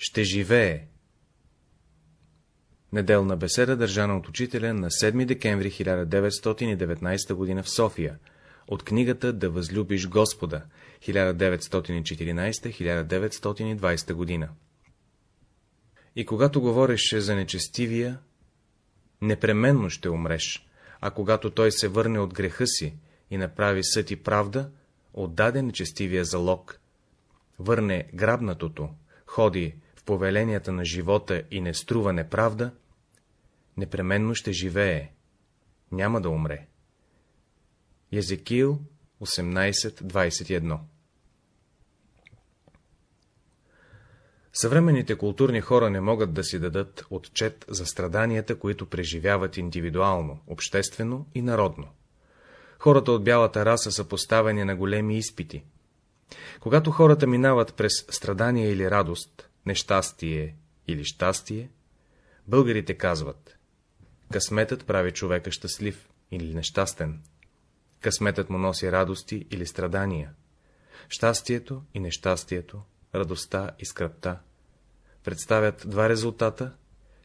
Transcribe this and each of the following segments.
ще живее. Неделна беседа, държана от учителя на 7 декември 1919 г. в София, от книгата Да възлюбиш Господа, 1914-1920 г. И когато говореше за нечестивия, непременно ще умреш, а когато той се върне от греха си и направи съд и правда, отдаде нечестивия залог, върне грабнатото, ходи в повеленията на живота и не струва неправда, непременно ще живее, няма да умре. Езекил 18.21 Съвременните културни хора не могат да си дадат отчет за страданията, които преживяват индивидуално, обществено и народно. Хората от бялата раса са поставени на големи изпити. Когато хората минават през страдание или радост, нещастие или щастие, българите казват — късметът прави човека щастлив или нещастен. Късметът му носи радости или страдания. Щастието и нещастието, радостта и скръпта представят два резултата,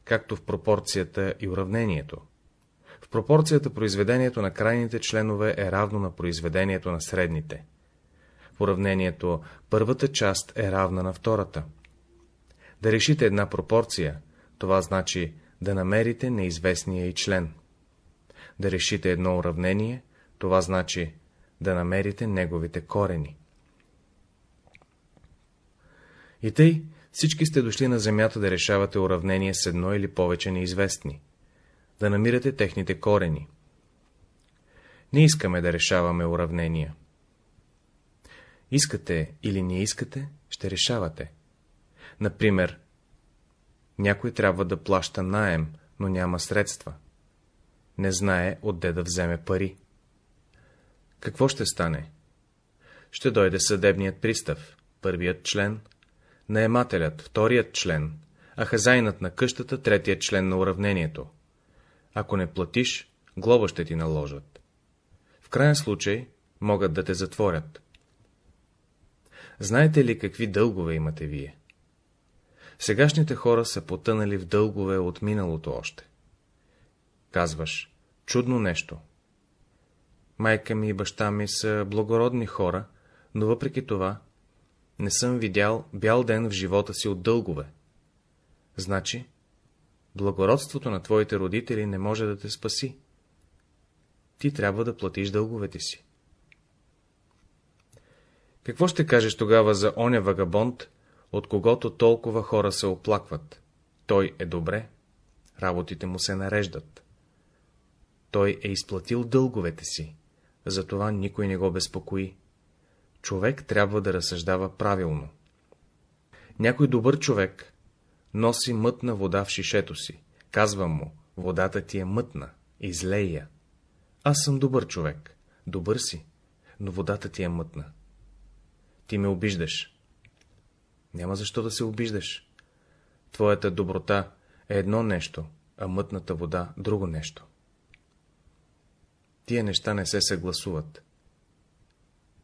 както в пропорцията и уравнението. В пропорцията произведението на крайните членове е равно на произведението на средните. В уравнението първата част е равна на втората. Да решите една пропорция, това значи да намерите неизвестния и член. Да решите едно уравнение, това значи да намерите неговите корени. И тъй, всички сте дошли на земята да решавате уравнение с едно или повече неизвестни, да намирате техните корени. Не искаме да решаваме уравнения. Искате или не искате, ще решавате. Например, някой трябва да плаща наем, но няма средства. Не знае отде да вземе пари. Какво ще стане? Ще дойде съдебният пристав, първият член, наемателят, вторият член, а хазайнат на къщата, третият член на уравнението. Ако не платиш, глоба ще ти наложат. В крайен случай могат да те затворят. Знаете ли какви дългове имате вие? Сегашните хора са потънали в дългове от миналото още. Казваш, чудно нещо. Майка ми и баща ми са благородни хора, но въпреки това не съм видял бял ден в живота си от дългове. Значи, благородството на твоите родители не може да те спаси. Ти трябва да платиш дълговете си. Какво ще кажеш тогава за оня вагабонд, от когото толкова хора се оплакват? Той е добре, работите му се нареждат. Той е изплатил дълговете си, затова никой не го безпокои човек трябва да разсъждава правилно. Някой добър човек носи мътна вода в шишето си. Казвам му, водата ти е мътна, излей я. Аз съм добър човек, добър си, но водата ти е мътна. Ти ме обиждаш. Няма защо да се обиждаш. Твоята доброта е едно нещо, а мътната вода — друго нещо. Тия неща не се съгласуват.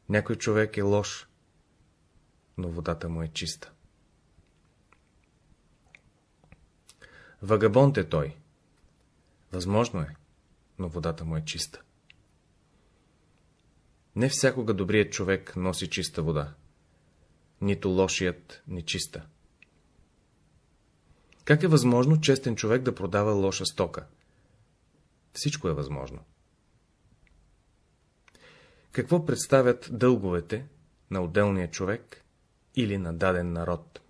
Някой човек е лош, но водата му е чиста. Вагабонт е той. Възможно е, но водата му е чиста. Не всякога добрият човек носи чиста вода, нито лошият нечиста. Как е възможно честен човек да продава лоша стока? Всичко е възможно. Какво представят дълговете на отделния човек или на даден народ?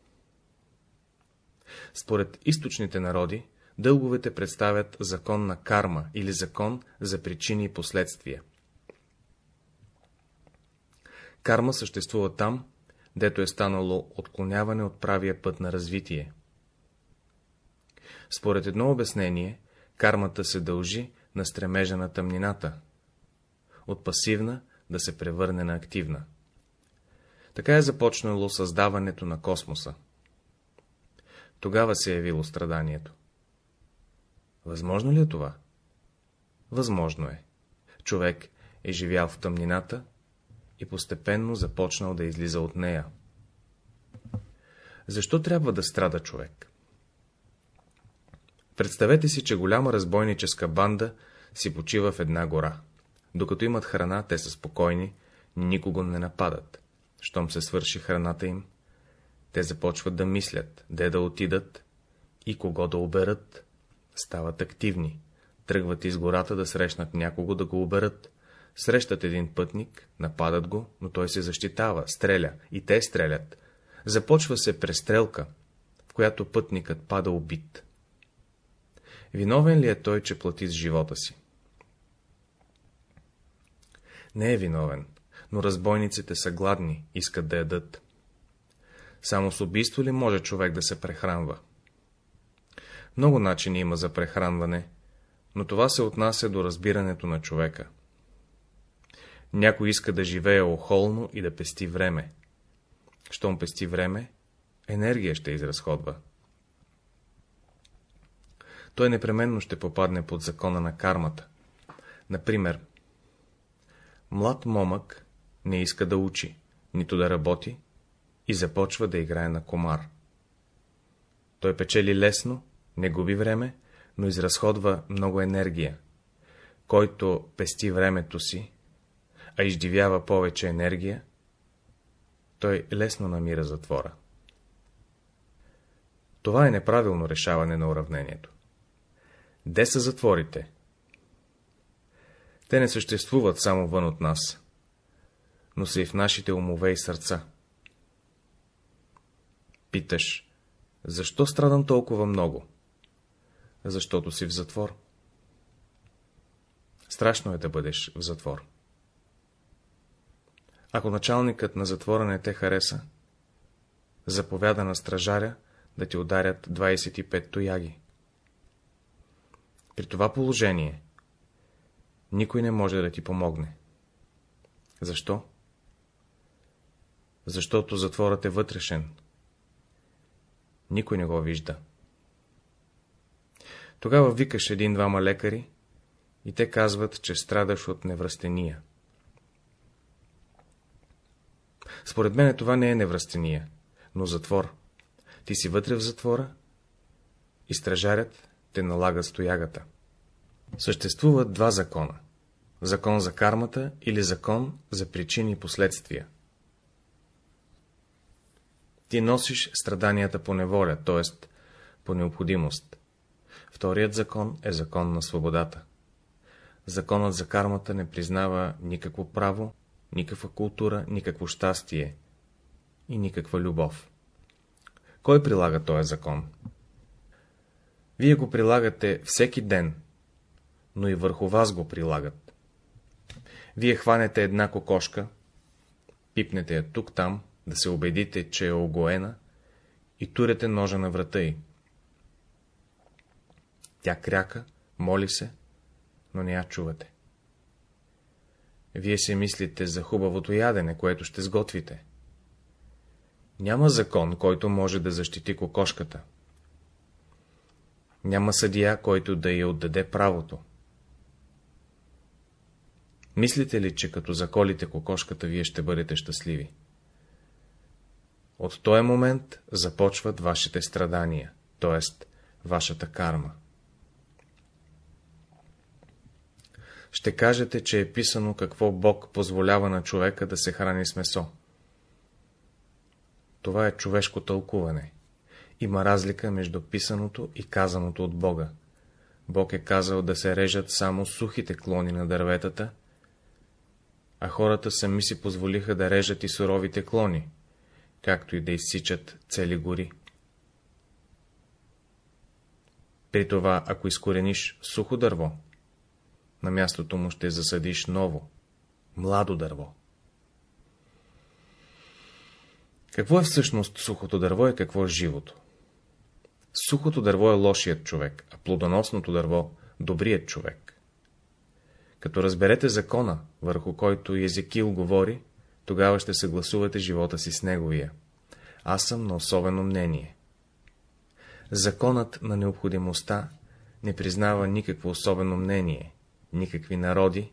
Според източните народи, дълговете представят закон на карма или закон за причини и последствия. Карма съществува там, дето е станало отклоняване от правия път на развитие. Според едно обяснение, кармата се дължи на стремежа на тъмнината, от пасивна да се превърне на активна. Така е започнало създаването на космоса. Тогава се е явило страданието. Възможно ли е това? Възможно е. Човек е живял в тъмнината и постепенно започнал да излиза от нея. Защо трябва да страда човек? Представете си, че голяма разбойническа банда си почива в една гора. Докато имат храна, те са спокойни, никого не нападат. Щом се свърши храната им, те започват да мислят, де да отидат и кого да оберат. Стават активни, тръгват из гората да срещнат някого да го оберат. Срещат един пътник, нападат го, но той се защитава, стреля, и те стрелят. Започва се престрелка, в която пътникът пада убит. Виновен ли е той, че плати с живота си? Не е виновен, но разбойниците са гладни, искат да ядат. Само с убийство ли може човек да се прехранва? Много начини има за прехранване, но това се отнася до разбирането на човека. Някой иска да живее охолно и да пести време. Щом пести време, енергия ще изразходва. Той непременно ще попадне под закона на кармата. Например, млад момък не иска да учи, нито да работи и започва да играе на комар. Той печели лесно, не губи време, но изразходва много енергия. Който пести времето си, а издивява повече енергия, той лесно намира затвора. Това е неправилно решаване на уравнението. Де са затворите? Те не съществуват само вън от нас, но са и в нашите умове и сърца. Питаш, защо страдам толкова много? Защото си в затвор. Страшно е да бъдеш в затвор. Ако началникът на затвора не те хареса, заповяда на стражаря да ти ударят 25 тояги. При това положение никой не може да ти помогне. Защо? Защото затворът е вътрешен. Никой не го вижда. Тогава викаш един-двама лекари и те казват, че страдаш от невръстения. Според мен това не е невръстения, но затвор. Ти си вътре в затвора и стражарят те налага стоягата. Съществуват два закона. Закон за кармата или закон за причини и последствия. Ти носиш страданията по неволя, т.е. по необходимост. Вторият закон е закон на свободата. Законът за кармата не признава никакво право, никаква култура, никакво щастие и никаква любов. Кой прилага този закон? Вие го прилагате всеки ден, но и върху вас го прилагат. Вие хванете една кокошка, пипнете я тук-там, да се убедите, че е огоена, и турете ножа на врата й. Тя кряка, моли се, но не я чувате. Вие се мислите за хубавото ядене, което ще сготвите. Няма закон, който може да защити кокошката. Няма съдия, който да й отдаде правото. Мислите ли, че като заколите кокошката, вие ще бъдете щастливи? От този момент започват вашите страдания, т.е. вашата карма. Ще кажете, че е писано какво Бог позволява на човека да се храни с месо. Това е човешко тълкуване. Има разлика между писаното и казаното от Бога. Бог е казал да се режат само сухите клони на дърветата, а хората сами си позволиха да режат и суровите клони, както и да изсичат цели гори. При това, ако изкорениш сухо дърво, на мястото му ще засадиш ново, младо дърво. Какво е всъщност сухото дърво и какво е живото? Сухото дърво е лошият човек, а плодоносното дърво – добрият човек. Като разберете закона, върху който Езекил говори, тогава ще съгласувате живота си с неговия. Аз съм на особено мнение. Законът на необходимостта не признава никакво особено мнение, никакви народи,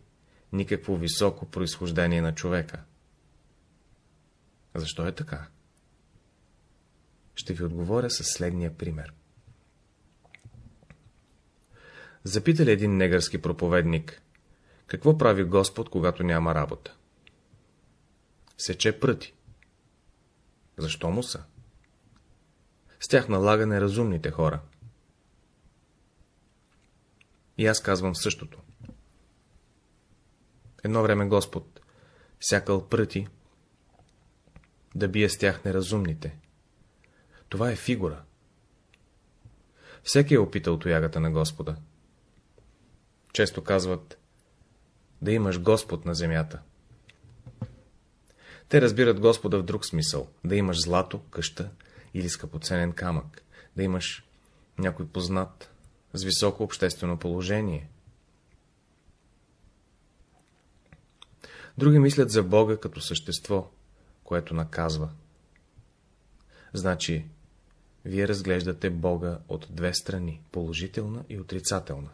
никакво високо произхождение на човека. Защо е така? Ще ви отговоря със следния пример. Запитали един негърски проповедник, какво прави Господ, когато няма работа? Сече пръти. Защо му са? С тях налага неразумните хора. И аз казвам същото. Едно време Господ сякал пръти да бие с тях неразумните. Това е фигура. Всеки е опитал тоягата на Господа. Често казват да имаш Господ на земята. Те разбират Господа в друг смисъл, да имаш злато, къща или скъпоценен камък, да имаш някой познат, с високо обществено положение. Други мислят за Бога като същество, което наказва. Значи, вие разглеждате Бога от две страни, положителна и отрицателна.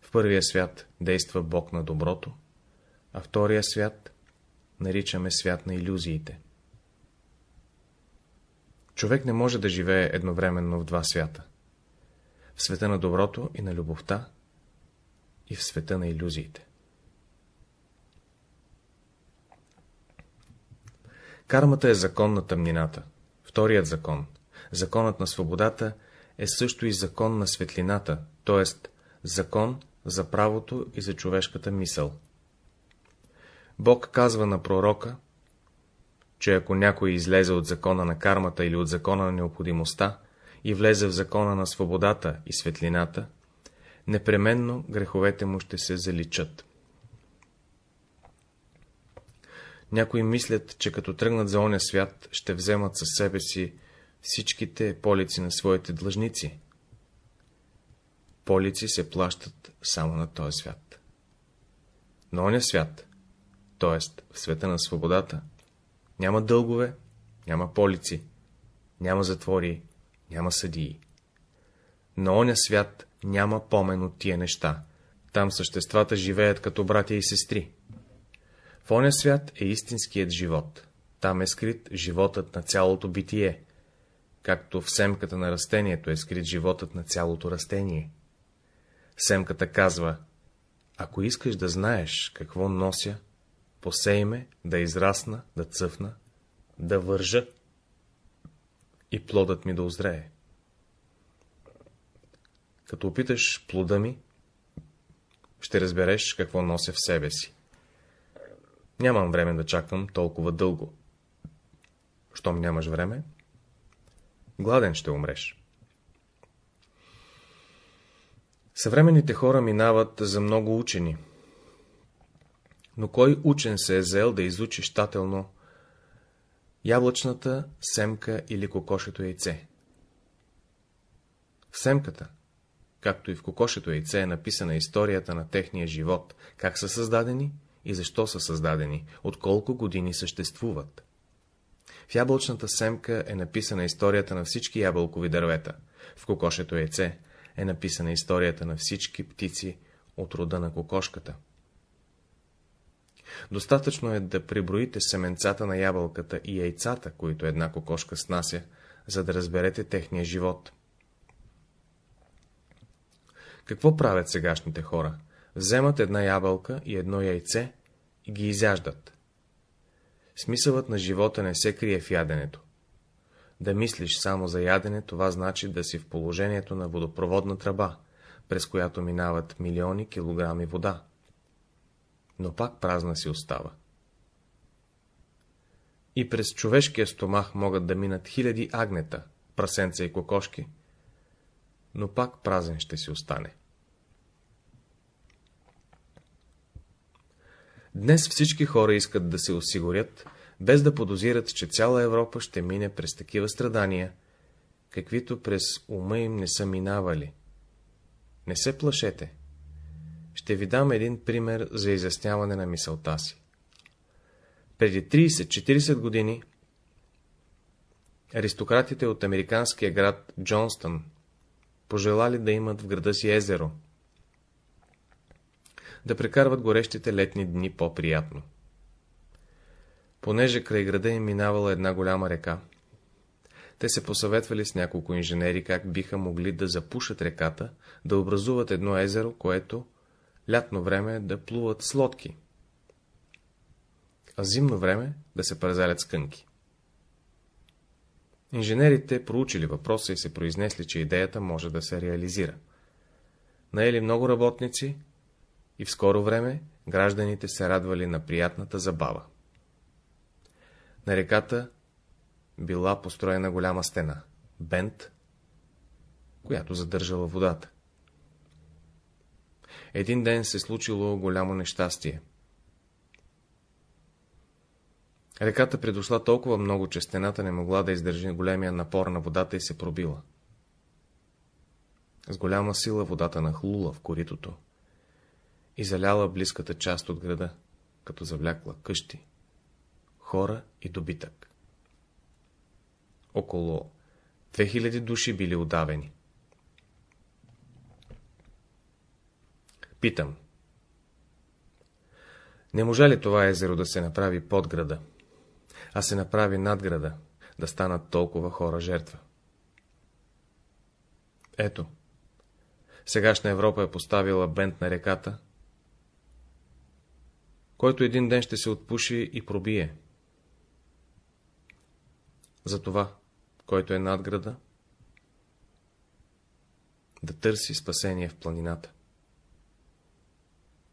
В първия свят действа Бог на доброто, а втория свят наричаме свят на иллюзиите. Човек не може да живее едновременно в два свята. В света на доброто и на любовта и в света на иллюзиите. Кармата е закон на тъмнината. Вторият закон, законът на свободата, е също и закон на светлината, т.е. закон за правото и за човешката мисъл. Бог казва на пророка, че ако някой излезе от закона на кармата или от закона на необходимостта и влезе в закона на свободата и светлината, непременно греховете му ще се заличат. Някои мислят, че като тръгнат за оня свят, ще вземат със себе си всичките полици на своите длъжници. Полици се плащат само на този свят. На оня свят, т.е. в света на свободата, няма дългове, няма полици, няма затвори, няма съдии. На оня свят няма помен от тия неща. Там съществата живеят като братя и сестри. В оня свят е истинският живот. Там е скрит животът на цялото битие, както в семката на растението е скрит животът на цялото растение. Семката казва, ако искаш да знаеш какво нося, посей ме, да израсна, да цъфна, да вържа и плодът ми да озрее. Като опиташ плода ми, ще разбереш какво нося в себе си. Нямам време да чакам толкова дълго. Щом нямаш време, гладен ще умреш. Съвременните хора минават за много учени. Но кой учен се е взел да изучи щателно яблъчната семка или кокошето яйце? В семката, както и в кокошето яйце, е написана историята на техния живот, как са създадени и защо са създадени, от колко години съществуват. В яблочната семка е написана историята на всички ябълкови дървета, в кокошето яйце е написана историята на всички птици от рода на кокошката. Достатъчно е да приброите семенцата на ябълката и яйцата, които една кокошка снася, за да разберете техния живот. Какво правят сегашните хора? Вземат една ябълка и едно яйце и ги изяждат. Смисълът на живота не се крие в яденето. Да мислиш само за ядене, това значи да си в положението на водопроводна тръба, през която минават милиони килограми вода. Но пак празна си остава. И през човешкия стомах могат да минат хиляди агнета, прасенца и кокошки, но пак празен ще си остане. Днес всички хора искат да се осигурят, без да подозират, че цяла Европа ще мине през такива страдания, каквито през ума им не са минавали. Не се плашете. Ще ви дам един пример за изясняване на мисълта си. Преди 30-40 години аристократите от американския град Джонстън пожелали да имат в града си езеро, да прекарват горещите летни дни по-приятно. Понеже край града им минавала една голяма река, Те се посъветвали с няколко инженери, как биха могли да запушат реката, да образуват едно езеро, което лятно време да плуват с лодки, а зимно време да се празарят скънки. Инженерите проучили въпроса и се произнесли, че идеята може да се реализира. Наели много работници и в скоро време гражданите се радвали на приятната забава. На реката била построена голяма стена, бент, която задържала водата. Един ден се случило голямо нещастие. Реката предошла толкова много, че стената не могла да издържи големия напор на водата и се пробила. С голяма сила водата нахлула в коритото и заляла близката част от града, като завлякла къщи, хора и добитък. Около 2000 души били удавени. Питам. Не може ли това езеро да се направи под града, а се направи над града, да станат толкова хора жертва? Ето, сегашна Европа е поставила бент на реката, който един ден ще се отпуши и пробие. Затова, който е над града, да търси спасение в планината.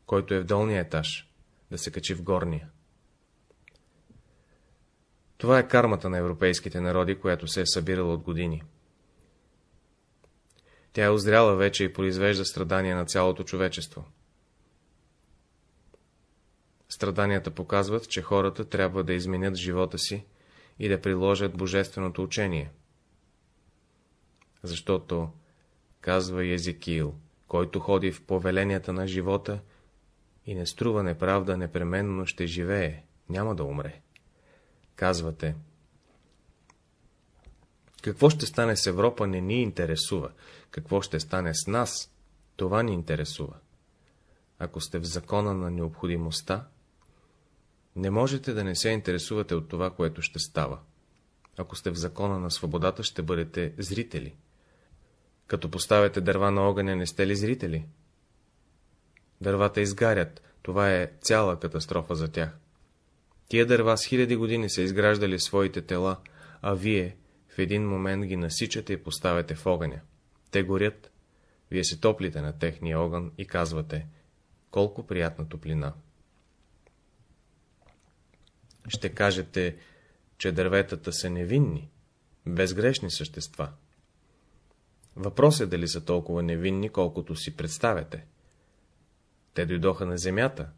Който е в долния етаж, да се качи в горния. Това е кармата на европейските народи, която се е събирала от години. Тя е озряла вече и произвежда страдания на цялото човечество. Страданията показват, че хората трябва да изменят живота си и да приложат божественото учение. Защото, казва Езекиил, който ходи в повеленията на живота и не струва неправда, непременно ще живее, няма да умре. Казвате, какво ще стане с Европа не ни интересува, какво ще стане с нас, това ни интересува. Ако сте в закона на необходимостта, не можете да не се интересувате от това, което ще става. Ако сте в закона на свободата, ще бъдете зрители. Като поставяте дърва на огъня, не сте ли зрители? Дървата изгарят, това е цяла катастрофа за тях. Тия дърва с хиляди години са изграждали своите тела, а вие в един момент ги насичате и поставяте в огъня. Те горят, вие се топлите на техния огън и казвате, колко приятна топлина. Ще кажете, че дърветата са невинни, безгрешни същества. Въпрос е дали са толкова невинни, колкото си представяте. Те дойдоха на земята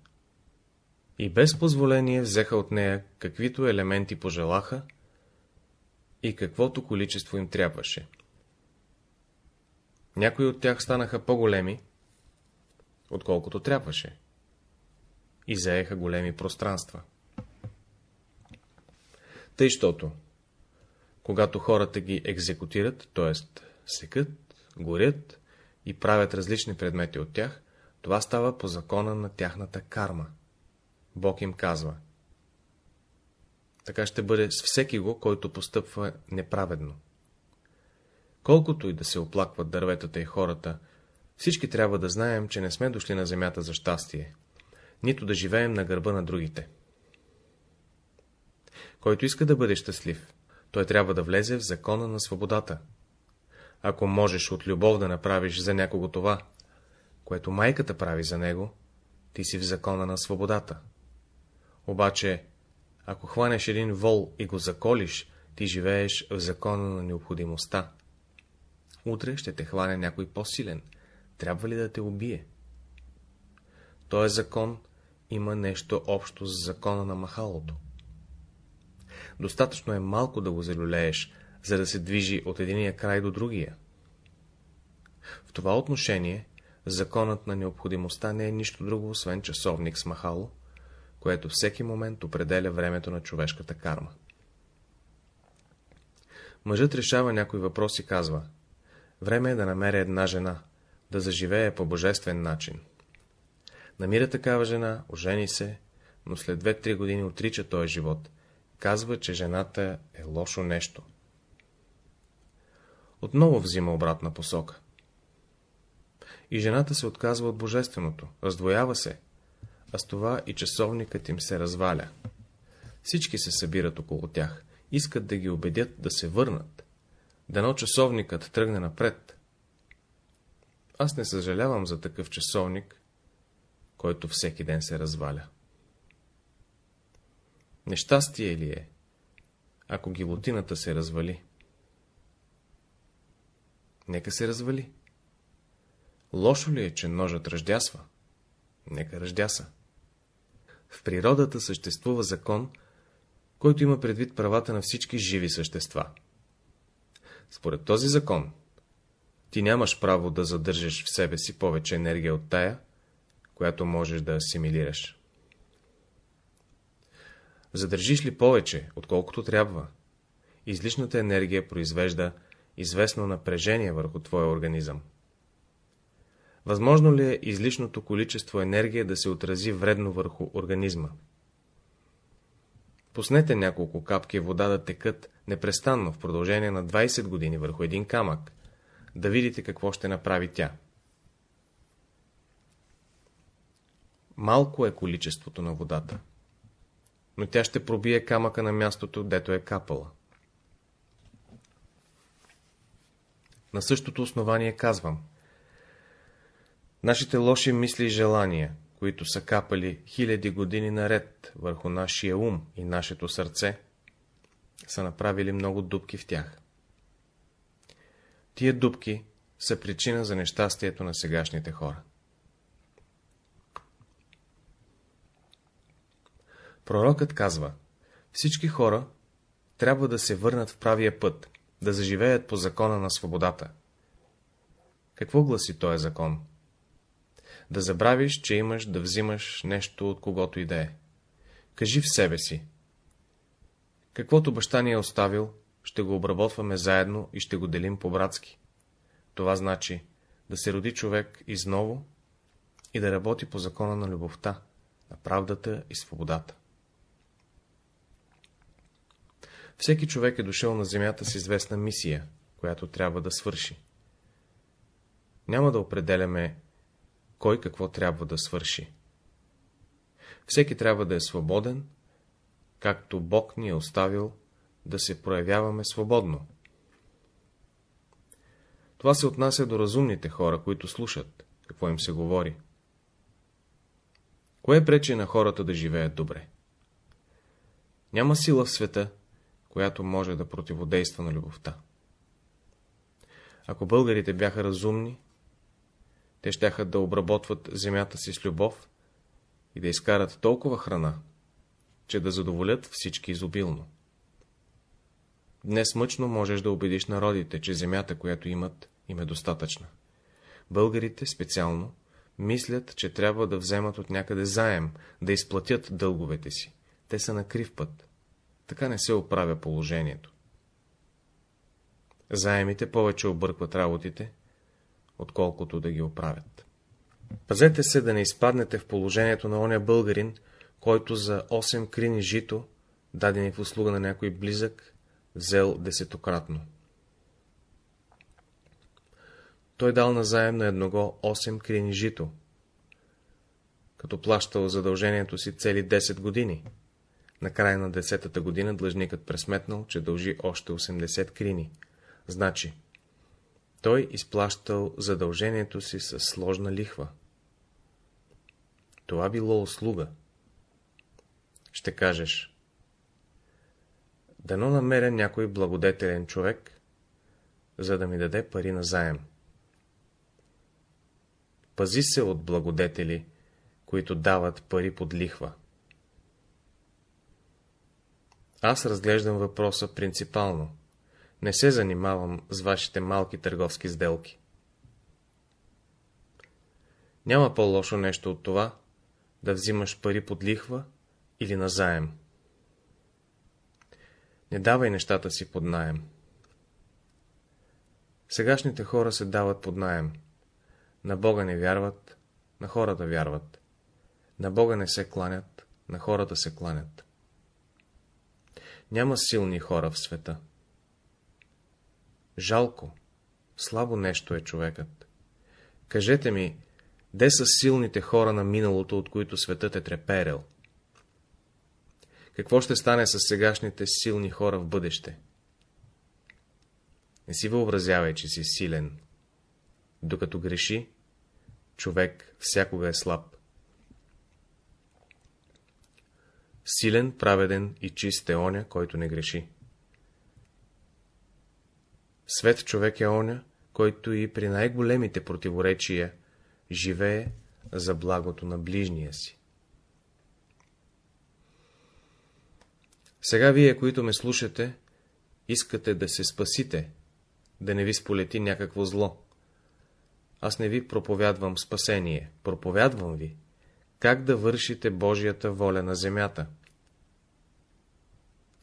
и без позволение взеха от нея каквито елементи пожелаха и каквото количество им трябваше. Някои от тях станаха по-големи, отколкото трябваше, и заеха големи пространства. Тъй, щото, когато хората ги екзекутират, т.е. секат, горят и правят различни предмети от тях, това става по закона на тяхната карма. Бог им казва. Така ще бъде с всеки го, който постъпва неправедно. Колкото и да се оплакват дърветата и хората, всички трябва да знаем, че не сме дошли на земята за щастие, нито да живеем на гърба на другите. Който иска да бъде щастлив, той трябва да влезе в закона на свободата. Ако можеш от любов да направиш за някого това, което майката прави за него, ти си в закона на свободата. Обаче, ако хванеш един вол и го заколиш, ти живееш в закона на необходимостта. Утре ще те хване някой по-силен. Трябва ли да те убие? Той закон има нещо общо с закона на махалото. Достатъчно е малко да го залюлееш, за да се движи от единия край до другия. В това отношение, законът на необходимостта не е нищо друго, освен часовник с махало, което всеки момент определя времето на човешката карма. Мъжът решава някой въпрос и казва, време е да намеря една жена, да заживее по божествен начин. Намира такава жена, ожени се, но след 2-3 години отрича този живот, казва, че жената е лошо нещо. отново взима обратна посока. И жената се отказва от божественото, раздвоява се, а с това и часовникът им се разваля. Всички се събират около тях, искат да ги убедят да се върнат, дано часовникът тръгне напред. Аз не съжалявам за такъв часовник, който всеки ден се разваля. Нещастие ли е, ако гилотината се развали? Нека се развали. Лошо ли е, че ножът ръждясва? Нека ръждяса. В природата съществува закон, който има предвид правата на всички живи същества. Според този закон, ти нямаш право да задържаш в себе си повече енергия от тая, която можеш да асимилираш. Задържиш ли повече, отколкото трябва, излишната енергия произвежда известно напрежение върху твоя организъм. Възможно ли е излишното количество енергия да се отрази вредно върху организма? Пуснете няколко капки вода да текат непрестанно в продължение на 20 години върху един камък, да видите какво ще направи тя. Малко е количеството на водата, но тя ще пробие камъка на мястото, дето е капала. На същото основание казвам. Нашите лоши мисли и желания, които са капали хиляди години наред върху нашия ум и нашето сърце, са направили много дубки в тях. Тия дубки са причина за нещастието на сегашните хора. Пророкът казва, всички хора трябва да се върнат в правия път, да заживеят по закона на свободата. Какво гласи този закон? Да забравиш, че имаш да взимаш нещо от когото и да е. Кажи в себе си. Каквото баща ни е оставил, ще го обработваме заедно и ще го делим по-братски. Това значи да се роди човек изново и да работи по закона на любовта, на правдата и свободата. Всеки човек е дошъл на земята с известна мисия, която трябва да свърши. Няма да определяме кой какво трябва да свърши. Всеки трябва да е свободен, както Бог ни е оставил да се проявяваме свободно. Това се отнася до разумните хора, които слушат, какво им се говори. Кое пречи на хората да живеят добре? Няма сила в света, която може да противодейства на любовта. Ако българите бяха разумни, те щяха да обработват земята си с любов и да изкарат толкова храна, че да задоволят всички изобилно. Днес мъчно можеш да убедиш народите, че земята, която имат, им е достатъчна. Българите специално мислят, че трябва да вземат от някъде заем, да изплатят дълговете си. Те са на крив път. Така не се оправя положението. Заемите повече объркват работите, отколкото да ги оправят. Пазете се да не изпаднете в положението на оня българин, който за 8 крини жито, дадени в услуга на някой близък, взел десетократно. Той дал назаем на едного 8 крини жито, като плащал задължението си цели 10 години. На края на десетата година длъжникът пресметнал, че дължи още 80 крини. Значи, той изплащал задължението си с сложна лихва. Това било услуга. Ще кажеш, дано намеря някой благодетелен човек, за да ми даде пари на заем. Пази се от благодетели, които дават пари под лихва. Аз разглеждам въпроса принципално. Не се занимавам с вашите малки търговски сделки. Няма по-лошо нещо от това, да взимаш пари под лихва или на заем. Не давай нещата си под наем. Сегашните хора се дават под наем. На Бога не вярват, на хората вярват. На Бога не се кланят, на хората се кланят. Няма силни хора в света. Жалко, Слабо нещо е човекът. Кажете ми, де са силните хора на миналото, от които светът е треперел? Какво ще стане с сегашните силни хора в бъдеще? Не си въобразявай, че си силен. Докато греши, човек всякога е слаб. Силен, праведен и чист е оня, който не греши. Свет човек е оня, който и при най-големите противоречия живее за благото на ближния си. Сега вие, които ме слушате, искате да се спасите, да не ви сполети някакво зло. Аз не ви проповядвам спасение, проповядвам ви, как да вършите Божията воля на земята.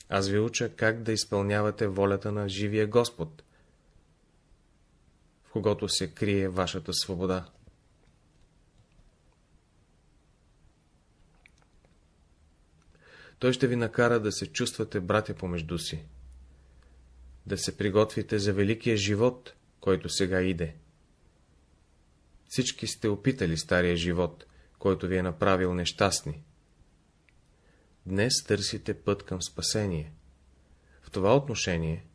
Аз ви уча как да изпълнявате волята на живия Господ, в когото се крие вашата свобода. Той ще ви накара да се чувствате братя помежду си, да се приготвите за великия живот, който сега иде. Всички сте опитали стария живот, който ви е направил нещастни. Днес търсите път към спасение. В това отношение,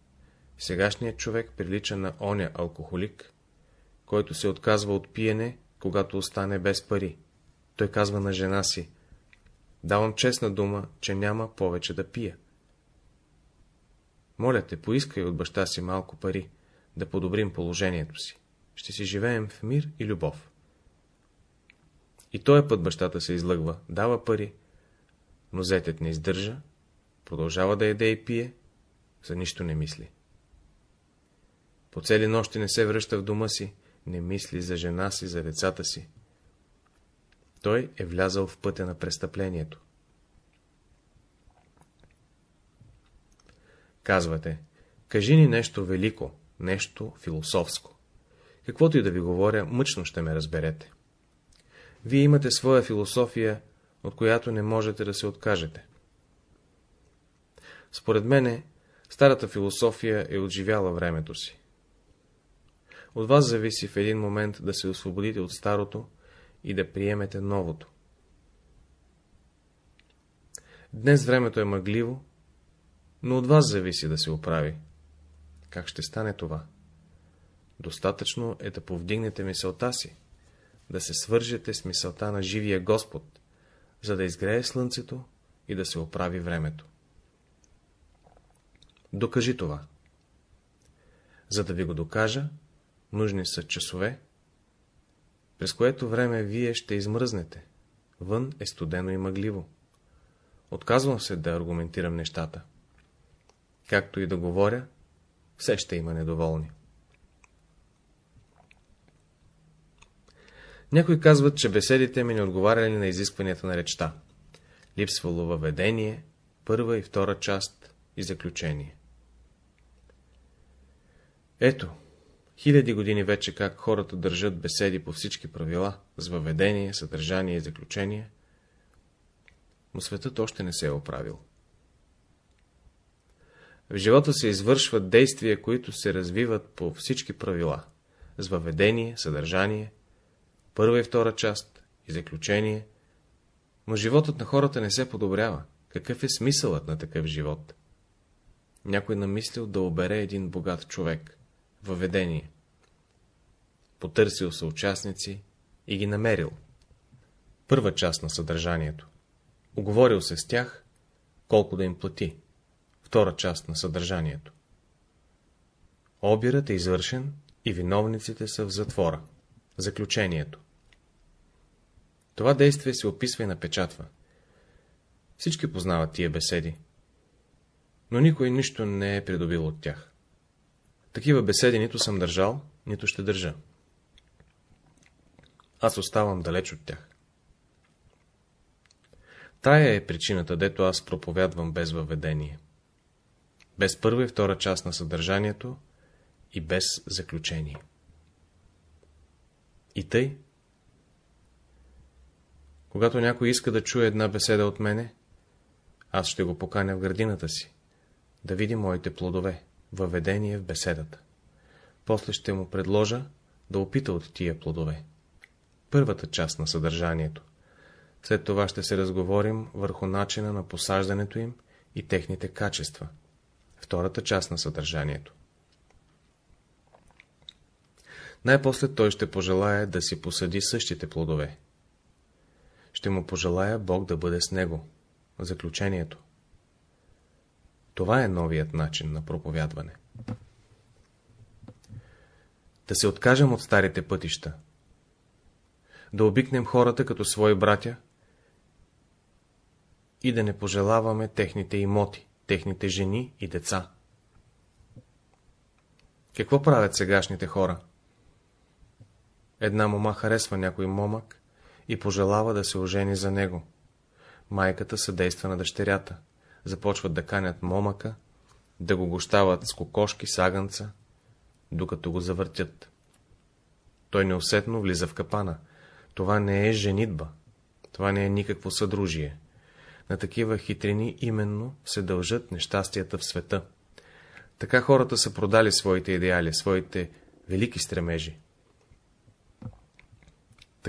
сегашният човек прилича на оня алкохолик, който се отказва от пиене, когато остане без пари. Той казва на жена си, давам честна дума, че няма повече да пия. Моля те, поискай от баща си малко пари, да подобрим положението си. Ще си живеем в мир и любов. И този път бащата се излъгва, дава пари, но зетет не издържа, продължава да еде и пие, за нищо не мисли. По цели нощи не се връща в дома си, не мисли за жена си, за децата си. Той е влязал в пътя на престъплението. Казвате, кажи ни нещо велико, нещо философско. Каквото и да ви говоря, мъчно ще ме разберете. Вие имате своя философия, от която не можете да се откажете. Според мене, старата философия е отживяла времето си. От вас зависи в един момент да се освободите от старото и да приемете новото. Днес времето е мъгливо, но от вас зависи да се оправи. Как ще стане това? Достатъчно е да повдигнете мисълта си, да се свържете с мисълта на живия Господ, за да изгрее слънцето и да се оправи времето. Докажи това. За да ви го докажа, нужни са часове, през което време вие ще измръзнете. Вън е студено и мъгливо. Отказвам се да аргументирам нещата. Както и да говоря, все ще има недоволни. Някои казват, че беседите ми не отговаряли на изискванията на речта. Липсвало въведение, първа и втора част и заключение. Ето, хиляди години вече как хората държат беседи по всички правила, с въведение, съдържание и заключение, но светът още не се е оправил. В живота се извършват действия, които се развиват по всички правила, с въведение, съдържание, първа и втора част и заключение, но животът на хората не се подобрява. Какъв е смисълът на такъв живот? Някой намислил да обере един богат човек. Въведение. Потърсил съучастници и ги намерил. Първа част на съдържанието. Оговорил се с тях, колко да им плати. Втора част на съдържанието. Обирът е извършен и виновниците са в затвора. Заключението. Това действие се описва и напечатва. Всички познават тия беседи, но никой нищо не е придобил от тях. Такива беседи нито съм държал, нито ще държа. Аз оставам далеч от тях. Тая е причината, дето аз проповядвам без въведение. Без първа и втора част на съдържанието и без заключение. И тъй, когато някой иска да чуе една беседа от мене, аз ще го поканя в градината си, да види моите плодове, въведение в беседата. После ще му предложа да опита от тия плодове. Първата част на съдържанието. След това ще се разговорим върху начина на посаждането им и техните качества. Втората част на съдържанието. Най-после той ще пожелая да си посади същите плодове. Ще му пожелая Бог да бъде с него. Заключението. Това е новият начин на проповядване. Да се откажем от старите пътища. Да обикнем хората като свои братя и да не пожелаваме техните имоти, техните жени и деца. Какво правят сегашните хора? Една мома харесва някой момък и пожелава да се ожени за него. Майката съдейства на дъщерята. Започват да канят момъка, да го гощават с кокошки, саганца, докато го завъртят. Той неусетно влиза в капана. Това не е женитба. Това не е никакво съдружие. На такива хитрини именно се дължат нещастията в света. Така хората са продали своите идеали, своите велики стремежи.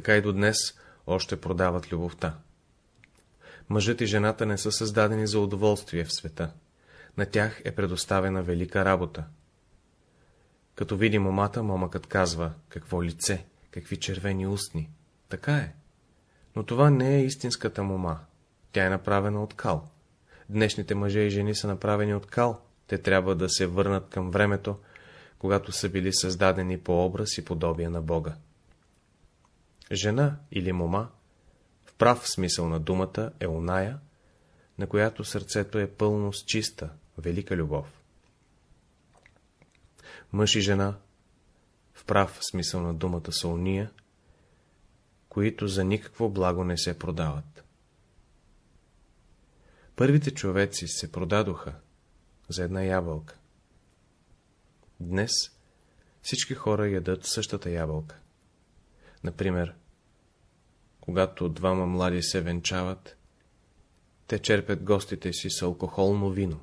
Така и до днес още продават любовта. Мъжът и жената не са създадени за удоволствие в света. На тях е предоставена велика работа. Като види момата, момъкът казва, какво лице, какви червени устни. Така е. Но това не е истинската мома. Тя е направена от кал. Днешните мъже и жени са направени от кал. Те трябва да се върнат към времето, когато са били създадени по образ и подобие на Бога. Жена или мома, в прав смисъл на думата, е оная, на която сърцето е пълно с чиста, велика любов. Мъж и жена, в прав смисъл на думата са уния, които за никакво благо не се продават. Първите човеци се продадоха за една ябълка. Днес всички хора ядат същата ябълка. Например, когато двама млади се венчават, те черпят гостите си с алкохолно вино.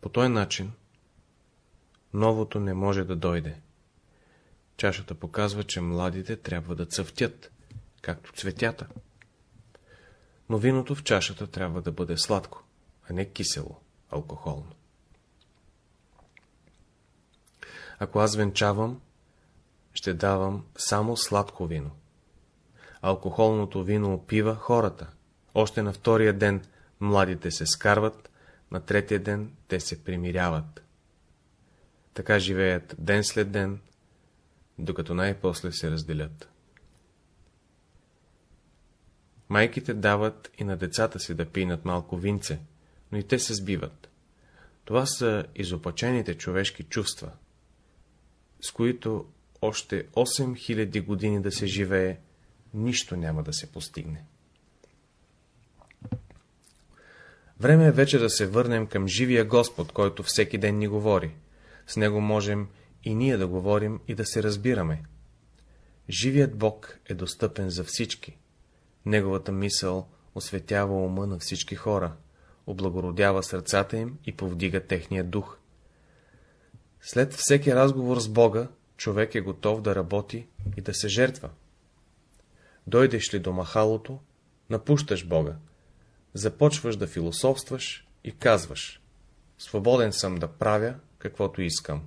По този начин новото не може да дойде. Чашата показва, че младите трябва да цъфтят, както цветята. Но виното в чашата трябва да бъде сладко, а не кисело, алкохолно. Ако аз венчавам, ще давам само сладко вино. Алкохолното вино опива хората. Още на втория ден младите се скарват, на третия ден те се примиряват. Така живеят ден след ден, докато най-после се разделят. Майките дават и на децата си да пинат малко винце, но и те се сбиват. Това са изопачените човешки чувства, с които още 8000 години да се живее, нищо няма да се постигне. Време е вече да се върнем към живия Господ, който всеки ден ни говори. С него можем и ние да говорим и да се разбираме. Живият Бог е достъпен за всички. Неговата мисъл осветява ума на всички хора, облагородява сърцата им и повдига техния дух. След всеки разговор с Бога, човек е готов да работи и да се жертва. Дойдеш ли до махалото, напущаш Бога, започваш да философстваш и казваш Свободен съм да правя, каквото искам.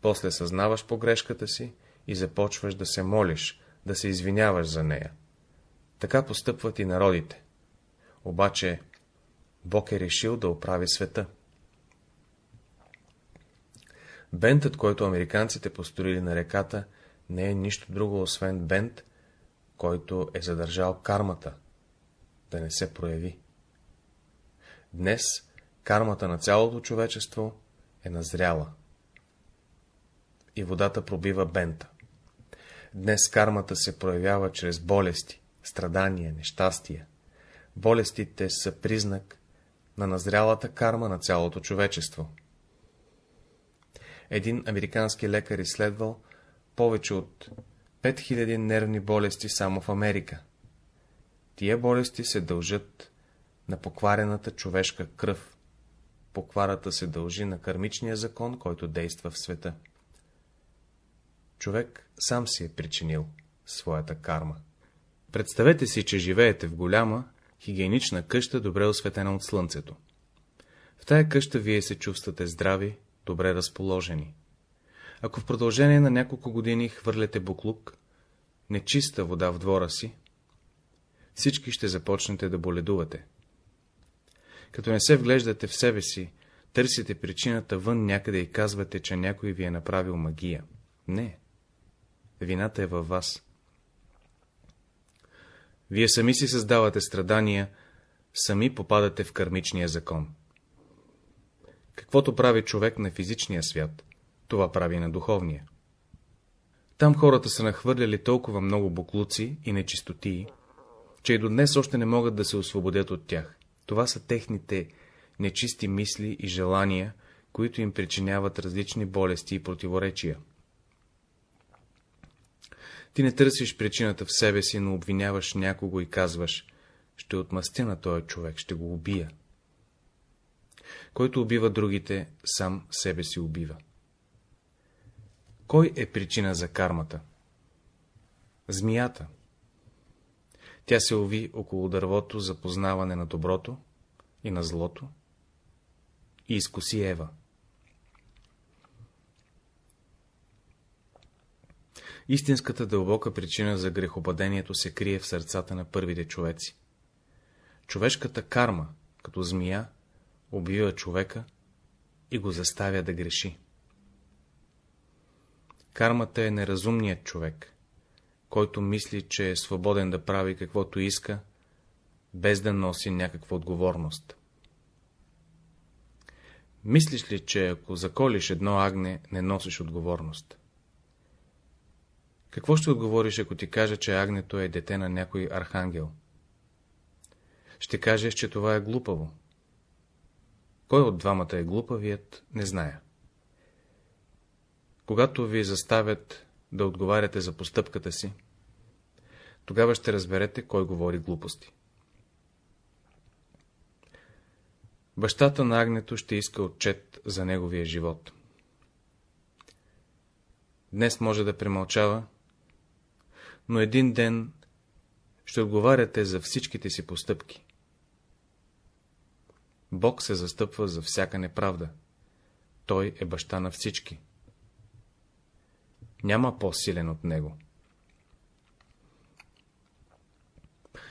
После съзнаваш погрешката си и започваш да се молиш, да се извиняваш за нея. Така постъпват и народите. Обаче Бог е решил да оправи света. Бентът, който американците построили на реката, не е нищо друго, освен бент, който е задържал кармата, да не се прояви. Днес кармата на цялото човечество е назряла. И водата пробива бента. Днес кармата се проявява чрез болести, страдания, нещастия. Болестите са признак на назрялата карма на цялото човечество. Един американски лекар изследвал повече от 5000 нервни болести само в Америка. Тия болести се дължат на покварената човешка кръв. покварата се дължи на кармичния закон, който действа в света. Човек сам си е причинил своята карма. Представете си, че живеете в голяма, хигиенична къща, добре осветена от слънцето. В тая къща вие се чувствате здрави, добре разположени. Ако в продължение на няколко години хвърляте буклук, нечиста вода в двора си, всички ще започнете да боледувате. Като не се вглеждате в себе си, търсите причината вън някъде и казвате, че някой ви е направил магия. Не. Вината е във вас. Вие сами си създавате страдания, сами попадате в кармичния закон. Каквото прави човек на физичния свят, това прави на духовния. Там хората са нахвърляли толкова много буклуци и нечистотии, че и до днес още не могат да се освободят от тях. Това са техните нечисти мисли и желания, които им причиняват различни болести и противоречия. Ти не търсиш причината в себе си, но обвиняваш някого и казваш, ще отмъстя на този човек, ще го убия. Който убива другите, сам себе си убива. Кой е причина за кармата? Змията. Тя се уви около дървото за познаване на доброто и на злото и изкуси Ева. Истинската дълбока причина за грехопадението се крие в сърцата на първите човеци. Човешката карма, като змия, убива човека и го заставя да греши. Кармата е неразумният човек, който мисли, че е свободен да прави каквото иска, без да носи някаква отговорност. Мислиш ли, че ако заколиш едно агне, не носиш отговорност? Какво ще отговориш, ако ти кажа, че агнето е дете на някой архангел? Ще кажеш, че това е глупаво. Кой от двамата е глупавият, не зная. Когато ви заставят да отговаряте за постъпката си, тогава ще разберете, кой говори глупости. Бащата на агнето ще иска отчет за неговия живот. Днес може да премълчава, но един ден ще отговаряте за всичките си постъпки. Бог се застъпва за всяка неправда. Той е баща на всички. Няма по-силен от него.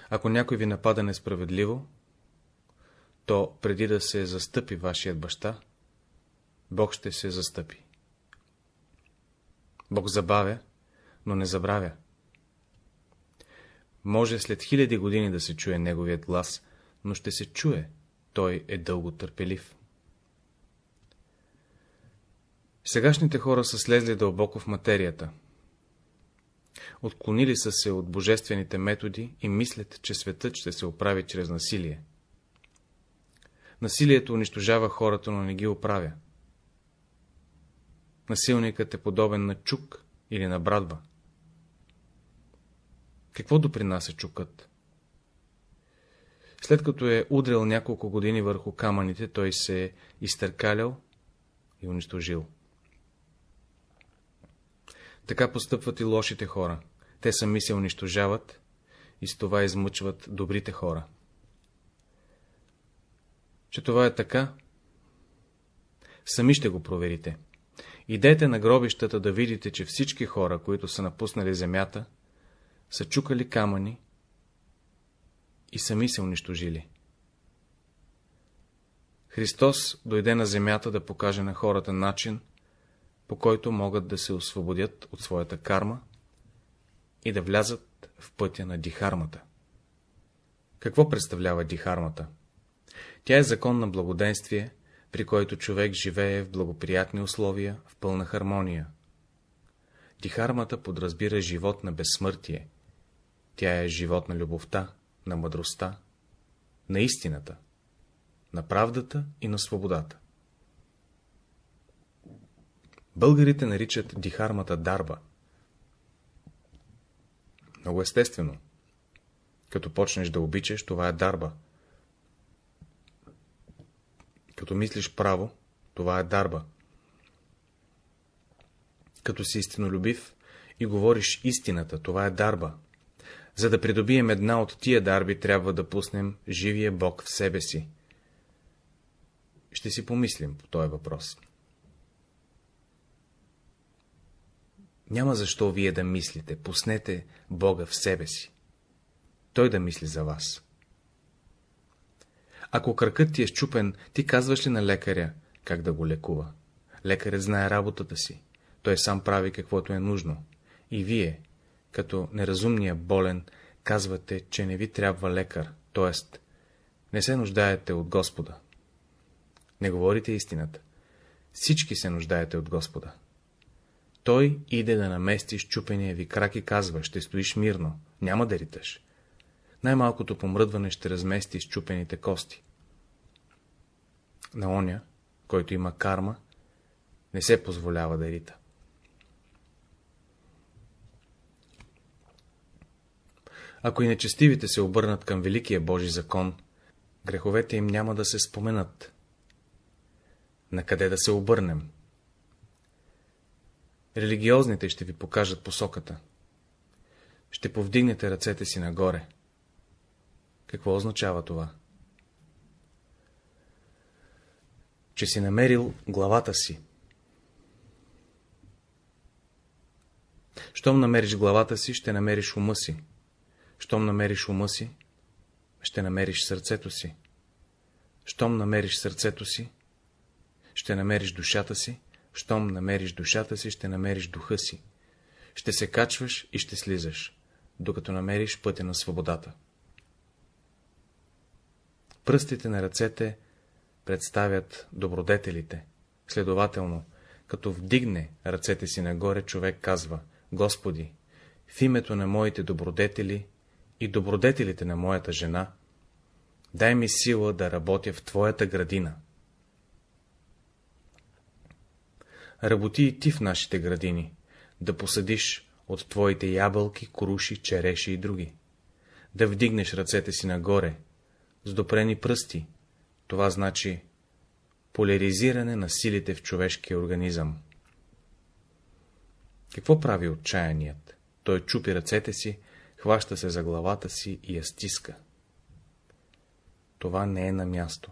Ако някой ви напада несправедливо, то преди да се застъпи вашият баща, Бог ще се застъпи. Бог забавя, но не забравя. Може след хиляди години да се чуе неговият глас, но ще се чуе, той е дълго търпелив. Сегашните хора са слезли дълбоко в материята. Отклонили са се от божествените методи и мислят, че светът ще се оправи чрез насилие. Насилието унищожава хората, но не ги оправя. Насилникът е подобен на чук или на брадва. Какво допринася чукът? След като е удрял няколко години върху камъните, той се е изтъркалял и унищожил. Така постъпват и лошите хора. Те сами се унищожават и с това измъчват добрите хора. Че това е така, сами ще го проверите. Идете на гробищата да видите, че всички хора, които са напуснали земята, са чукали камъни и сами се унищожили. Христос дойде на земята да покаже на хората начин, по който могат да се освободят от своята карма и да влязат в пътя на дихармата. Какво представлява дихармата? Тя е закон на благоденствие, при който човек живее в благоприятни условия, в пълна хармония. Дихармата подразбира живот на безсмъртие. Тя е живот на любовта, на мъдростта, на истината, на правдата и на свободата. Българите наричат дихармата дарба. Много естествено. Като почнеш да обичаш, това е дарба. Като мислиш право, това е дарба. Като си истинолюбив и говориш истината, това е дарба. За да придобием една от тия дарби, трябва да пуснем живия Бог в себе си. Ще си помислим по този въпрос. Няма защо вие да мислите, пуснете Бога в себе си. Той да мисли за вас. Ако кръкът ти е щупен, ти казваш ли на лекаря, как да го лекува? Лекарят знае работата си. Той сам прави каквото е нужно. И вие, като неразумния болен, казвате, че не ви трябва лекар, т.е. не се нуждаете от Господа. Не говорите истината. Всички се нуждаете от Господа. Той иде да намести щупения ви крак и казва, ще стоиш мирно, няма да риташ. Най-малкото помръдване ще размести щупените кости. На оня, който има карма, не се позволява да рита. Ако и нечестивите се обърнат към Великия Божи закон, греховете им няма да се споменат. На къде да се обърнем? Религиозните ще ви покажат посоката. Ще повдигнете ръцете си нагоре. Какво означава това? Че си намерил главата си. Щом намериш главата си, ще намериш ума си. Щом намериш ума си, ще намериш сърцето си. Щом намериш сърцето си, ще намериш душата си. Щом намериш душата си, ще намериш духа си. Ще се качваш и ще слизаш, докато намериш пътя на свободата. Пръстите на ръцете представят добродетелите. Следователно, като вдигне ръцете си нагоре, човек казва, Господи, в името на моите добродетели и добродетелите на моята жена, дай ми сила да работя в Твоята градина. Работи и ти в нашите градини, да посадиш от Твоите ябълки, круши, череши и други. Да вдигнеш ръцете си нагоре, с допрени пръсти, това значи поляризиране на силите в човешкия организъм. Какво прави отчаяният? Той чупи ръцете си, хваща се за главата си и я стиска. Това не е на място.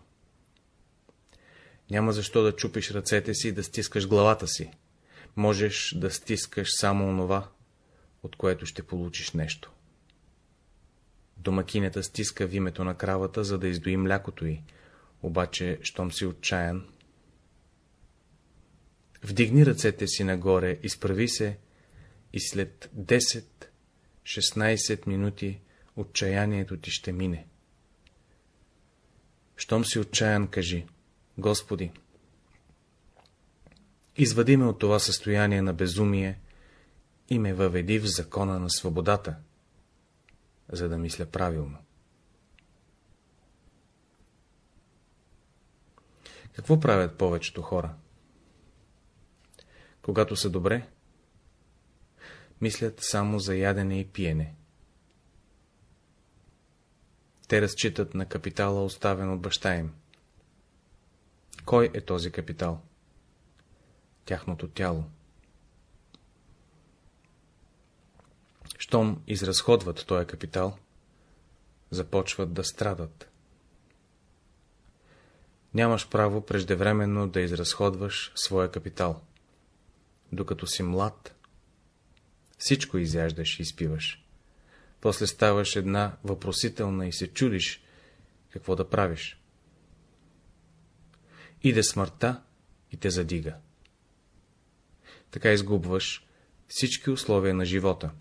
Няма защо да чупиш ръцете си и да стискаш главата си. Можеш да стискаш само онова, от което ще получиш нещо. Домакинята стиска вимето на кравата, за да издои млякото й, обаче, щом си отчаян, вдигни ръцете си нагоре, изправи се и след 10-16 минути отчаянието ти ще мине. Щом си отчаян, кажи, Господи, извади ме от това състояние на безумие и ме въведи в закона на свободата, за да мисля правилно. Какво правят повечето хора? Когато са добре, мислят само за ядене и пиене. Те разчитат на капитала, оставен от баща им. Кой е този капитал? Тяхното тяло. Щом изразходват този капитал, започват да страдат. Нямаш право преждевременно да изразходваш своя капитал. Докато си млад, всичко изяждаш и изпиваш. После ставаш една въпросителна и се чудиш, какво да правиш. Иде смъртта и те задига. Така изгубваш всички условия на живота.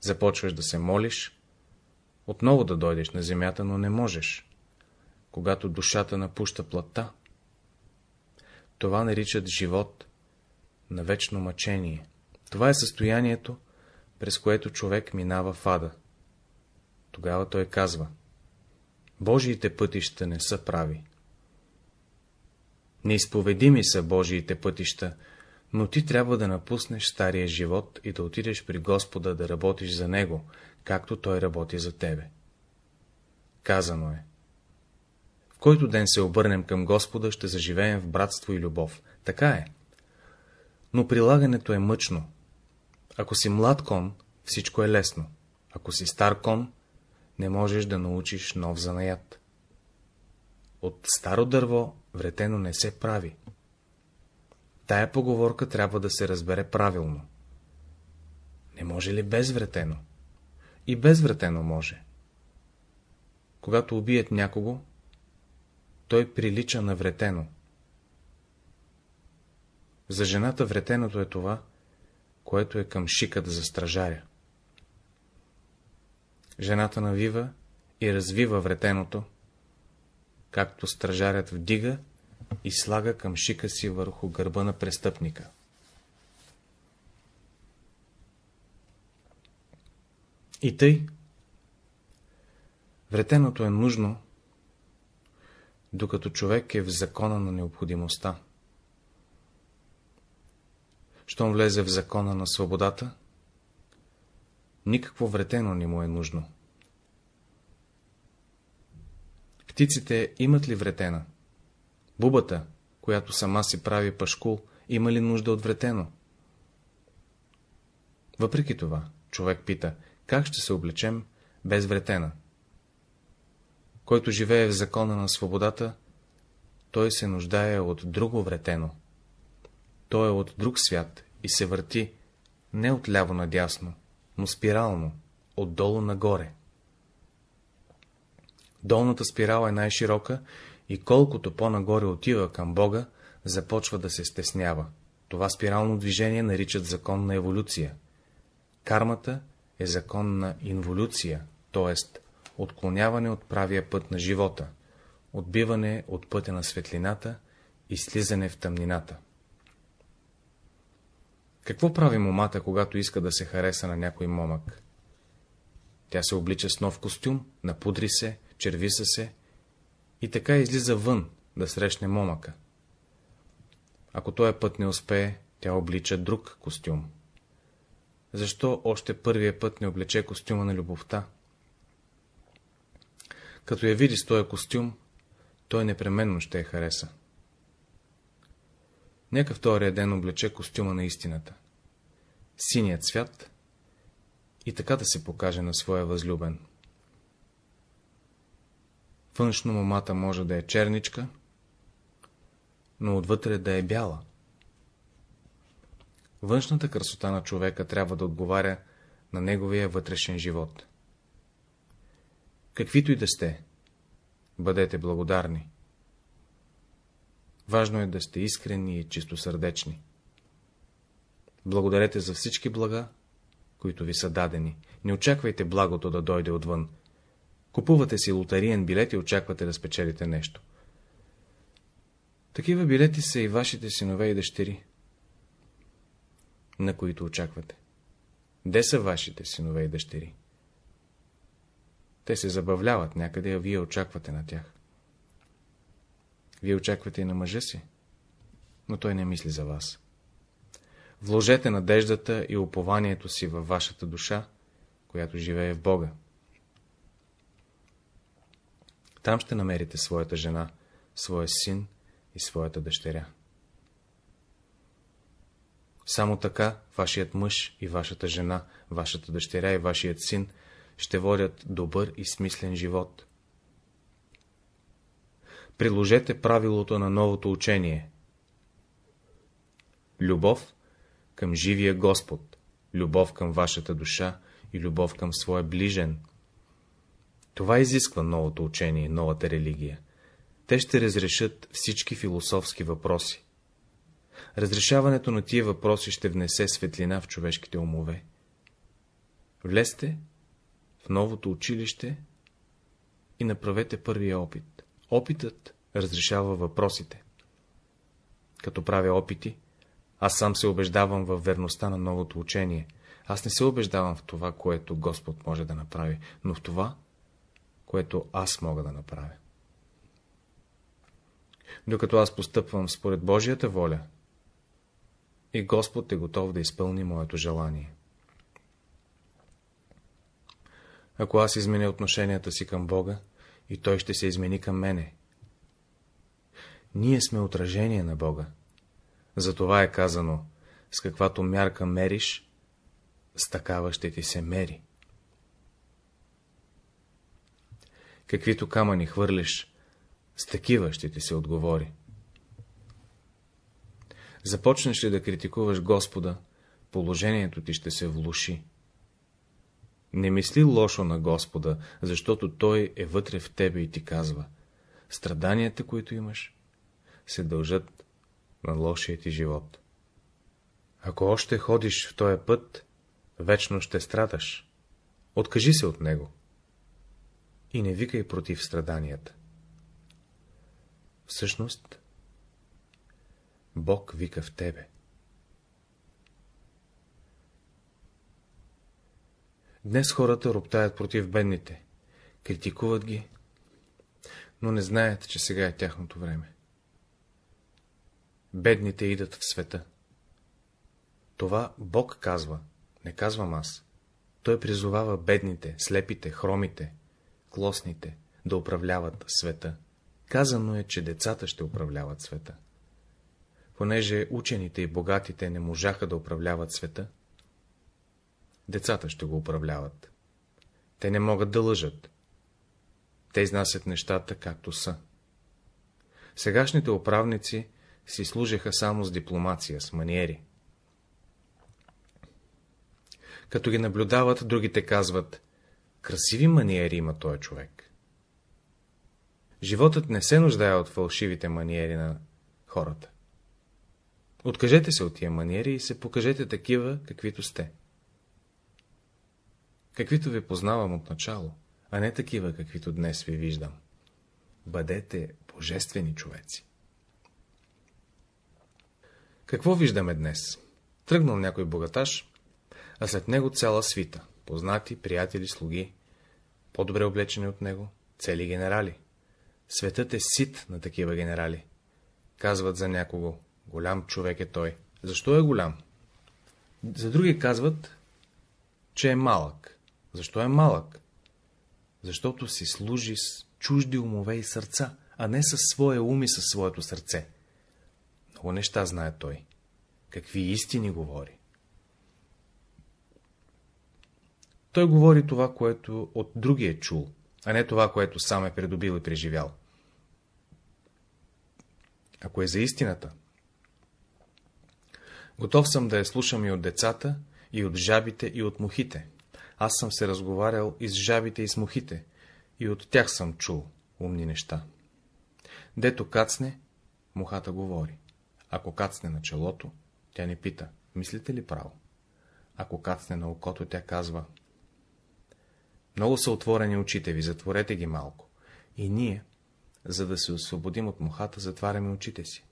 Започваш да се молиш, отново да дойдеш на земята, но не можеш. Когато душата напуща плътта, това наричат живот на вечно мъчение. Това е състоянието, през което човек минава в ада. Тогава той казва, Божиите пътища не са прави. Неизповедими са Божиите пътища, но ти трябва да напуснеш стария живот и да отидеш при Господа да работиш за Него, както Той работи за тебе. Казано е. В който ден се обърнем към Господа, ще заживеем в братство и любов. Така е. Но прилагането е мъчно. Ако си млад кон, всичко е лесно. Ако си стар кон, не можеш да научиш нов занаят. От старо дърво вретено не се прави. Тая поговорка трябва да се разбере правилно. Не може ли безвретено? И безвретено може. Когато убият някого, той прилича на вретено. За жената вретеното е това, което е към шикът за стражаря. Жената навива и развива вретеното, както стражарят вдига и слага към шика си върху гърба на престъпника. И тъй, вретеното е нужно, докато човек е в закона на необходимостта. Щом влезе в закона на свободата, никакво вретено не му е нужно. Птиците имат ли вретена? Бубата, която сама си прави пашкул, има ли нужда от вретено? Въпреки това, човек пита, как ще се облечем без вретена? Който живее в закона на свободата, той се нуждае от друго вретено. Той е от друг свят и се върти не от ляво надясно, но спирално, отдолу нагоре. Долната спирала е най-широка и колкото по-нагоре отива към Бога, започва да се стеснява. Това спирално движение наричат закон на еволюция. Кармата е закон на инволюция, т.е. отклоняване от правия път на живота, отбиване от пътя на светлината и слизане в тъмнината. Какво прави момата, когато иска да се хареса на някой момък? Тя се облича с нов костюм, напудри се, червиса се и така излиза вън да срещне момъка. Ако този път не успее, тя облича друг костюм. Защо още първия път не облече костюма на любовта? Като я види с този костюм, той непременно ще я хареса. Нека втория ден облече костюма на истината. Синият цвят и така да се покаже на своя възлюбен. Външно момата може да е черничка, но отвътре да е бяла. Външната красота на човека трябва да отговаря на неговия вътрешен живот. Каквито и да сте, бъдете благодарни. Важно е да сте искрени и чистосърдечни. Благодарете за всички блага, които ви са дадени. Не очаквайте благото да дойде отвън. Купувате си лотариен билет и очаквате да спечелите нещо. Такива билети са и вашите синове и дъщери, на които очаквате. Де са вашите синове и дъщери? Те се забавляват някъде, а вие очаквате на тях. Вие очаквате и на мъжа си, но той не мисли за вас. Вложете надеждата и упованието си във вашата душа, която живее в Бога. Там ще намерите своята жена, своя син и своята дъщеря. Само така вашият мъж и вашата жена, вашата дъщеря и вашият син ще водят добър и смислен живот. Приложете правилото на новото учение. Любов към живия Господ, любов към вашата душа и любов към своя ближен. Това изисква новото учение, новата религия. Те ще разрешат всички философски въпроси. Разрешаването на тия въпроси ще внесе светлина в човешките умове. Влезте в новото училище и направете първия опит. Опитът разрешава въпросите. Като правя опити, аз сам се убеждавам в верността на новото учение. Аз не се убеждавам в това, което Господ може да направи, но в това, което аз мога да направя. Докато аз постъпвам според Божията воля, и Господ е готов да изпълни моето желание. Ако аз изменя отношенията си към Бога, и Той ще се измени към мене, Ние сме отражение на Бога. Затова е казано, с каквато мярка мериш, с такава ще ти се мери. Каквито камъни хвърлиш, с такива ще ти се отговори. Започнеш ли да критикуваш Господа, положението ти ще се влуши. Не мисли лошо на Господа, защото Той е вътре в тебе и ти казва, страданията, които имаш, се дължат на лошия ти живот. Ако още ходиш в този път, вечно ще страдаш. Откажи се от него. И не викай против страданията. Всъщност, Бог вика в тебе. Днес хората роптаят против бедните, критикуват ги, но не знаят, че сега е тяхното време. Бедните идат в света. Това Бог казва, не казвам аз. Той призовава бедните, слепите, хромите, клосните да управляват света. Казано е, че децата ще управляват света. Понеже учените и богатите не можаха да управляват света, децата ще го управляват. Те не могат да лъжат. Те изнасят нещата както са. Сегашните управници си служеха само с дипломация, с маниери. Като ги наблюдават, другите казват, красиви маниери има този човек. Животът не се нуждае от фалшивите маниери на хората. Откажете се от тия маниери и се покажете такива, каквито сте. Каквито ви познавам от начало, а не такива, каквито днес ви виждам. Бъдете божествени човеци. Какво виждаме днес? Тръгнал някой богаташ, а след него цяла свита, познати, приятели, слуги, по-добре облечени от него, цели генерали. Светът е сит на такива генерали. Казват за някого, голям човек е той. Защо е голям? За други казват, че е малък. Защо е малък? Защото си служи с чужди умове и сърца, а не със своя ум и със своето сърце. Много неща знае той. Какви истини говори. Той говори това, което от други е чул, а не това, което сам е придобил и преживял. Ако е за истината, готов съм да я слушам и от децата, и от жабите, и от мухите. Аз съм се разговарял и с жабите, и с мухите, и от тях съм чул умни неща. Дето кацне, мухата говори. Ако кацне на челото, тя не пита, мислите ли право? Ако кацне на окото, тя казва, много са отворени очите ви, затворете ги малко. И ние, за да се освободим от мухата, затваряме очите си.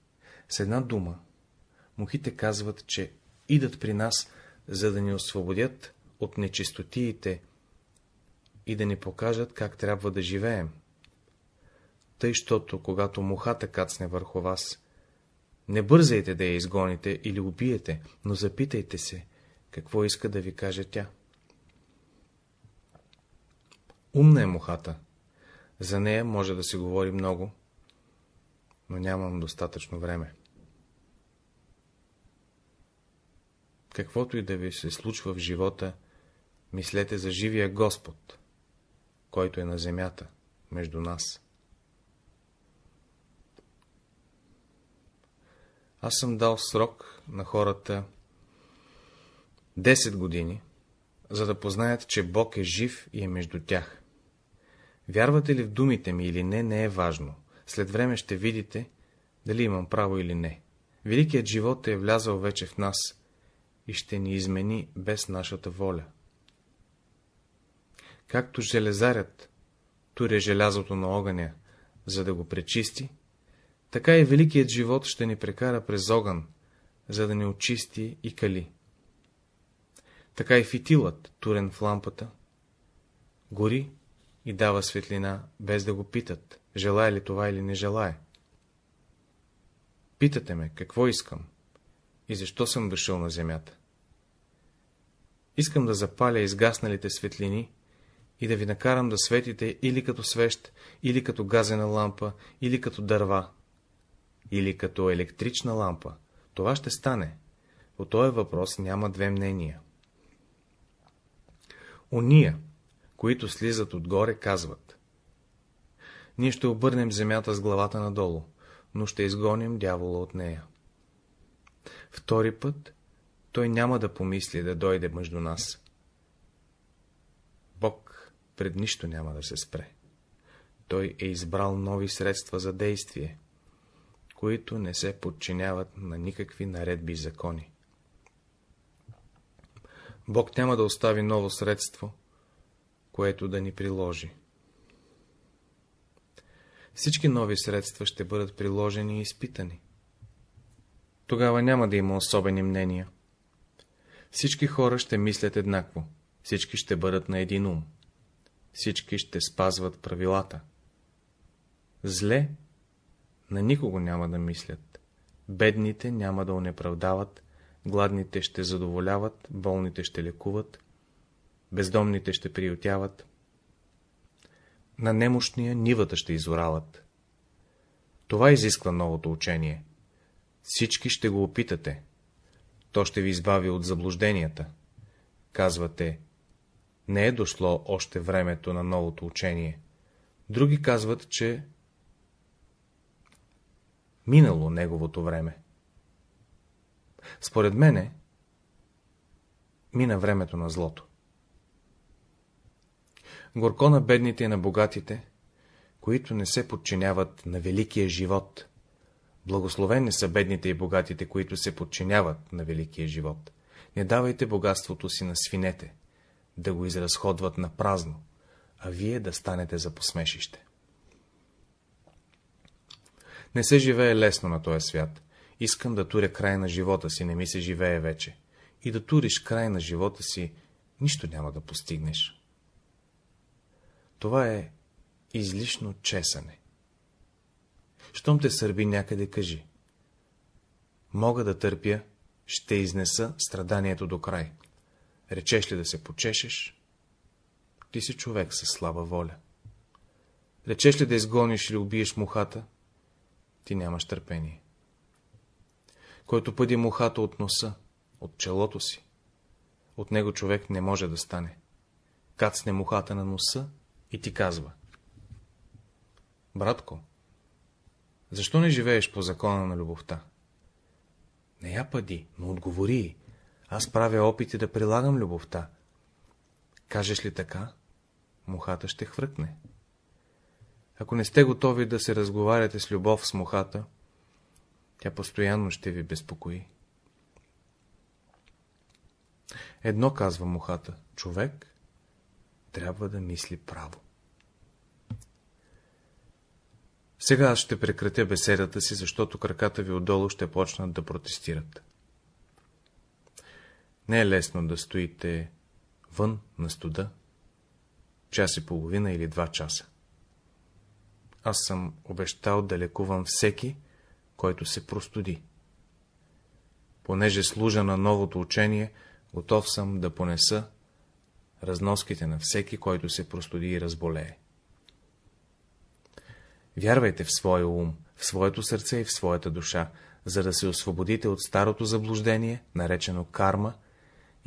С една дума, мухите казват, че идат при нас, за да ни освободят от нечистотиите и да ни покажат как трябва да живеем. Тъй, щото, когато мухата кацне върху вас, не бързайте да я изгоните или убиете, но запитайте се, какво иска да ви каже тя. Умна е мухата. За нея може да се говори много, но нямам достатъчно време. Каквото и да ви се случва в живота, мислете за живия Господ, който е на земята, между нас. Аз съм дал срок на хората 10 години, за да познаят, че Бог е жив и е между тях. Вярвате ли в думите ми или не, не е важно. След време ще видите, дали имам право или не. Великият живот е влязъл вече в нас и ще ни измени без нашата воля. Както железарят туря желязото на огъня, за да го пречисти, така и великият живот ще ни прекара през огън, за да ни очисти и кали. Така и фитилът, турен в лампата, гори и дава светлина, без да го питат, желая ли това или не желая. Питате ме, какво искам и защо съм дошъл на земята. Искам да запаля изгасналите светлини и да ви накарам да светите или като свещ, или като газена лампа, или като дърва. или като електрична лампа. Това ще стане. По този въпрос няма две мнения. Ония, които слизат отгоре, казват. Ние ще обърнем земята с главата надолу, но ще изгоним дявола от нея. Втори път той няма да помисли да дойде между нас. Пред нищо няма да се спре. Той е избрал нови средства за действие, които не се подчиняват на никакви наредби и закони. Бог няма да остави ново средство, което да ни приложи. Всички нови средства ще бъдат приложени и изпитани. Тогава няма да има особени мнения. Всички хора ще мислят еднакво, всички ще бъдат на един ум, всички ще спазват правилата. Зле на никого няма да мислят, бедните няма да унеправдават, гладните ще задоволяват, болните ще лекуват, бездомните ще приютяват, на немощния нивата ще изорават. Това изисква новото учение. Всички ще го опитате. То ще ви избави от заблужденията. Казвате, не е дошло още времето на новото учение. Други казват, че минало неговото време. Според мене, мина времето на злото. Горко на бедните и на богатите, които не се подчиняват на великия живот. Благословени са бедните и богатите, които се подчиняват на великия живот. Не давайте богатството си на свинете, да го изразходват на празно, а вие да станете за посмешище. Не се живее лесно на този свят. Искам да туря край на живота си, не ми се живее вече. И да туриш край на живота си, нищо няма да постигнеш. Това е излишно чесане. Щом те сърби някъде, кажи. Мога да търпя, ще изнеса страданието до край. Речеш ли да се почешеш? Ти си човек със слаба воля. Речеш ли да изгониш или убиеш мухата? Ти нямаш търпение. Който пъди мухата от носа, от челото си, от него човек не може да стане. Кацне мухата на носа и ти казва. Братко, защо не живееш по закона на любовта? Не я пади, но отговори. Аз правя опити да прилагам любовта. Кажеш ли така, мухата ще хвъркне. Ако не сте готови да се разговаряте с любов с мухата, тя постоянно ще ви безпокои. Едно казва мухата, човек трябва да мисли право. Сега аз ще прекратя беседата си, защото краката ви отдолу ще почнат да протестират. Не е лесно да стоите вън на студа, час и половина или два часа. Аз съм обещал да лекувам всеки, който се простуди. Понеже служа на новото учение, готов съм да понеса разноските на всеки, който се простуди и разболее. Вярвайте в своя ум, в своето сърце и в своята душа, за да се освободите от старото заблуждение, наречено карма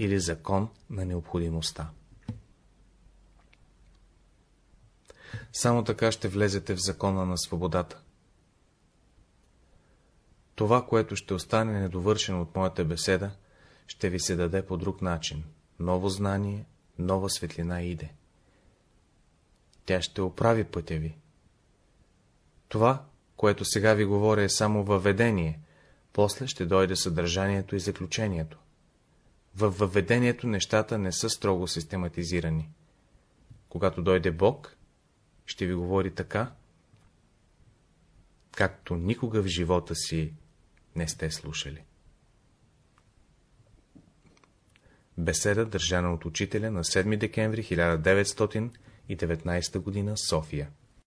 или закон на необходимостта. Само така ще влезете в закона на свободата. Това, което ще остане недовършено от моята беседа, ще ви се даде по друг начин. Ново знание, нова светлина иде. Тя ще оправи пътя ви. Това, което сега ви говоря, е само въведение, после ще дойде съдържанието и заключението. Във въведението нещата не са строго систематизирани. Когато дойде Бог, ще ви говори така, както никога в живота си не сте слушали. Беседа, държана от учителя на 7 декември 1919 г. София